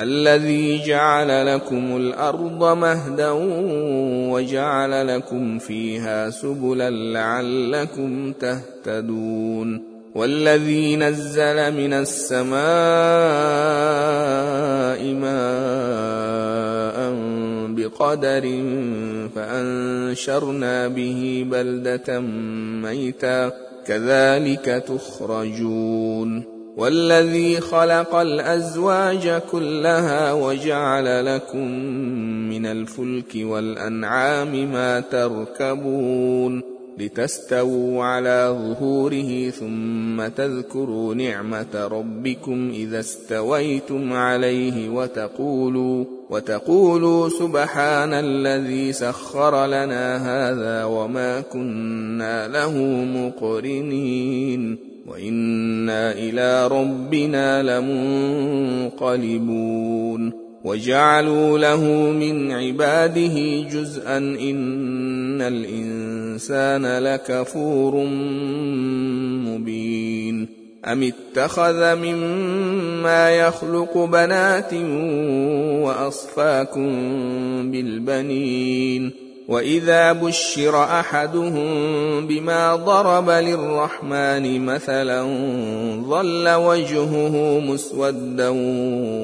الذي جعل لكم الأرض مهدا وجعل لكم فيها سبلا لعلكم تهتدون والذي نزل من السماء ماء بقدر فأنشرنا به بلدة ميتا كذلك تخرجون والذي خلق الأزواج كلها وجعل لكم من الفلك والأنعام ما تركبون لتستووا على ظهوره ثم تذكروا نعمة ربكم إذا استويتم عليه وتقولوا وتقولوا سبحان الذي سخر لنا هذا وما كنا له مقرنين وإنا إلى ربنا لمنقلبون وجعلوا له من عباده جزءا إن الإنسان لكفور مبين أم اتخذ مما يخلق بنات وأصفاكم بالبنين واذا بشر احدهم بما ضرب للرحمن مثلا ظل وجهه مسودا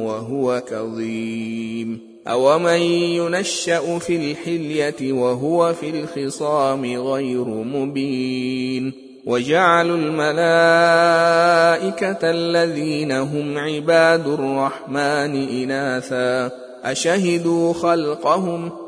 وهو كظيم اومن ينشا في الحليه وهو في الخصام غير مبين وجعلوا الملائكه الذين هم عباد الرحمن اناثا اشهدوا خلقهم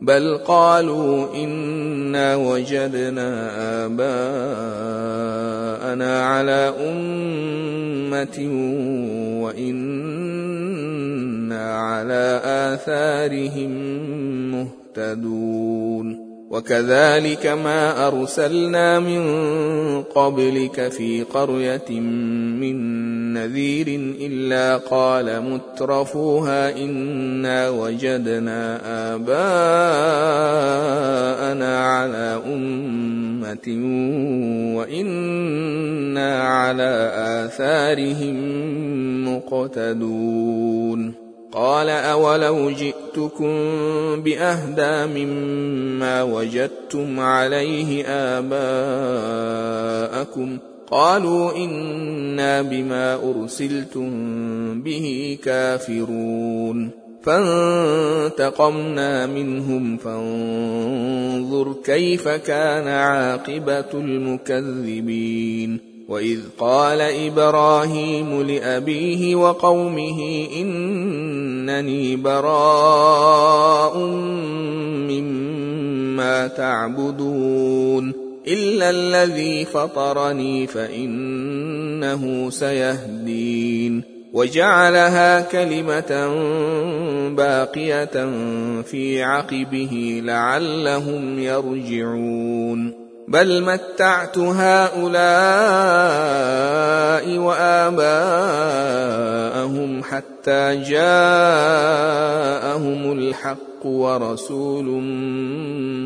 بل قالوا إنا وجدنا آباءنا على أمة وإنا على آثارهم مهتدون. وكذلك ما أرسلنا من قبلك في قرية من نذير إلا قال مترفوها إنا وجدنا آباءنا على أمة وإنا على آثارهم مقتدون قال أولو جئتكم بأهدى مما وجدتم عليه آباءكم قالوا إنا بما أرسلتم به كافرون فانتقمنا منهم فانظر كيف كان عاقبة المكذبين واذ قال إبراهيم لابيه وقومه انني براء مما تعبدون الا الذي فطرني فانه سيهدين وجعلها كلمه باقيه في عقبه لعلهم يرجعون بل متعت هؤلاء وآباءهم حتى جاءهم الحق ورسول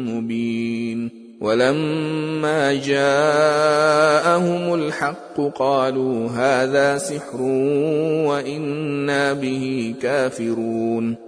مبين. ولما جاءهم الحق قالوا هذا سحر وإنا به كافرون.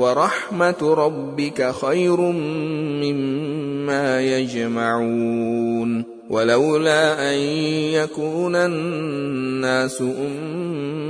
ورحمة ربك خير مما يجمعون. ولولا أن يكون الناس أمة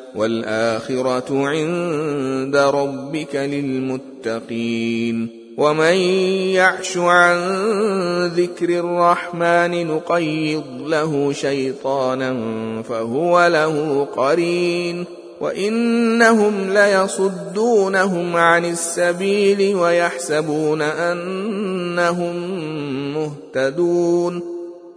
والآخرة عند ربك للمتقين. ومن يعش عن ذكر الرحمن نقيض له شيطانا فهو له قرين. وإنهم ليصدونهم عن السبيل ويحسبون أنهم مهتدون.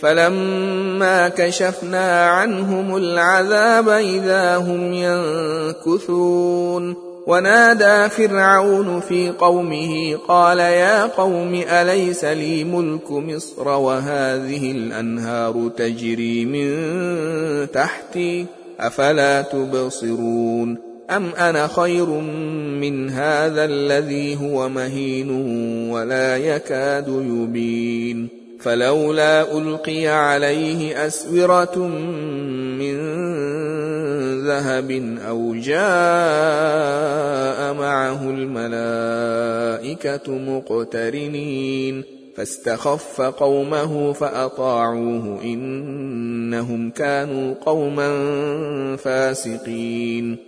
فلما كشفنا عنهم العذاب إذا هم ينكثون. ونادى فرعون في قومه قال يا قوم أليس لي ملك مصر وهذه الأنهار تجري من تحتي؟ أفلا تبصرون؟ أم أنا خير من هذا الذي هو مهين ولا يكاد يبين؟ فلولا ألقي عليه أسورة من ذهب أو جاء معه الملائكة مقترنين فاستخف قومه فأطاعوه إنهم كانوا قوما فاسقين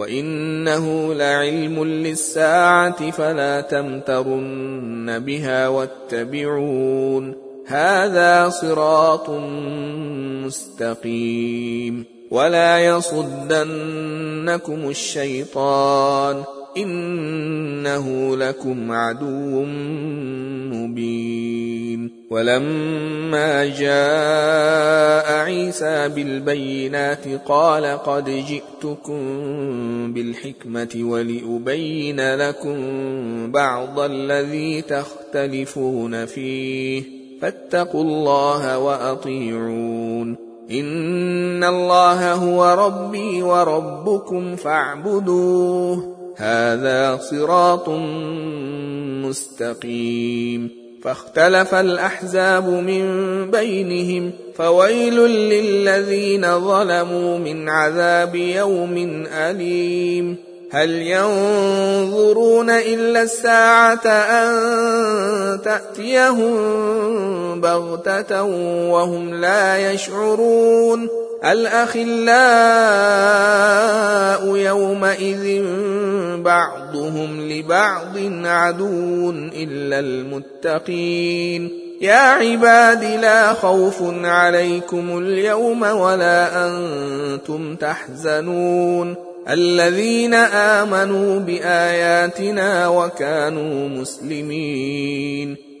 وإنه لعلم للساعة فلا تمترن بها واتبعون هذا صراط مستقيم ولا يصدنكم الشيطان إنه لكم عدو مبين. ولما جاء عيسى بالبينات قال قد جئتكم بالحكمة ولأبين لكم بعض الذي تختلفون فيه. فاتقوا الله وأطيعون. إن الله هو ربي وربكم فاعبدوه. هذا صراط مستقيم. فاختلف الأحزاب من بينهم فويل للذين ظلموا من عذاب يوم أليم. هل ينظرون إلا الساعة أن تأتيهم بغتة وهم لا يشعرون؟ الأخلاء يومئذ بعضهم لبعض عدو إلا المتقين. يا عباد لا خوف عليكم اليوم ولا أنتم تحزنون. الذين آمنوا بآياتنا وكانوا مسلمين.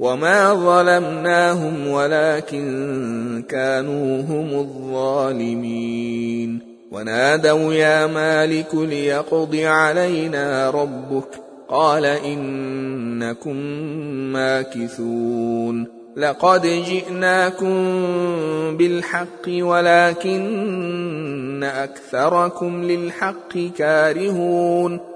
وما ظلمناهم ولكن كانوا هم الظالمين ونادوا يا مالك ليقض علينا ربك قال انكم ماكثون لقد جئناكم بالحق ولكن اكثركم للحق كارهون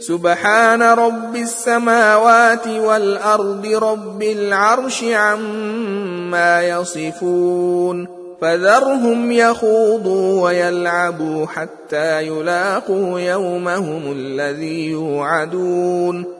سبحان رب السماوات والأرض رب العرش عما يصفون فذرهم يخوضوا ويلعبوا حتى يلاقوا يومهم الذي يوعدون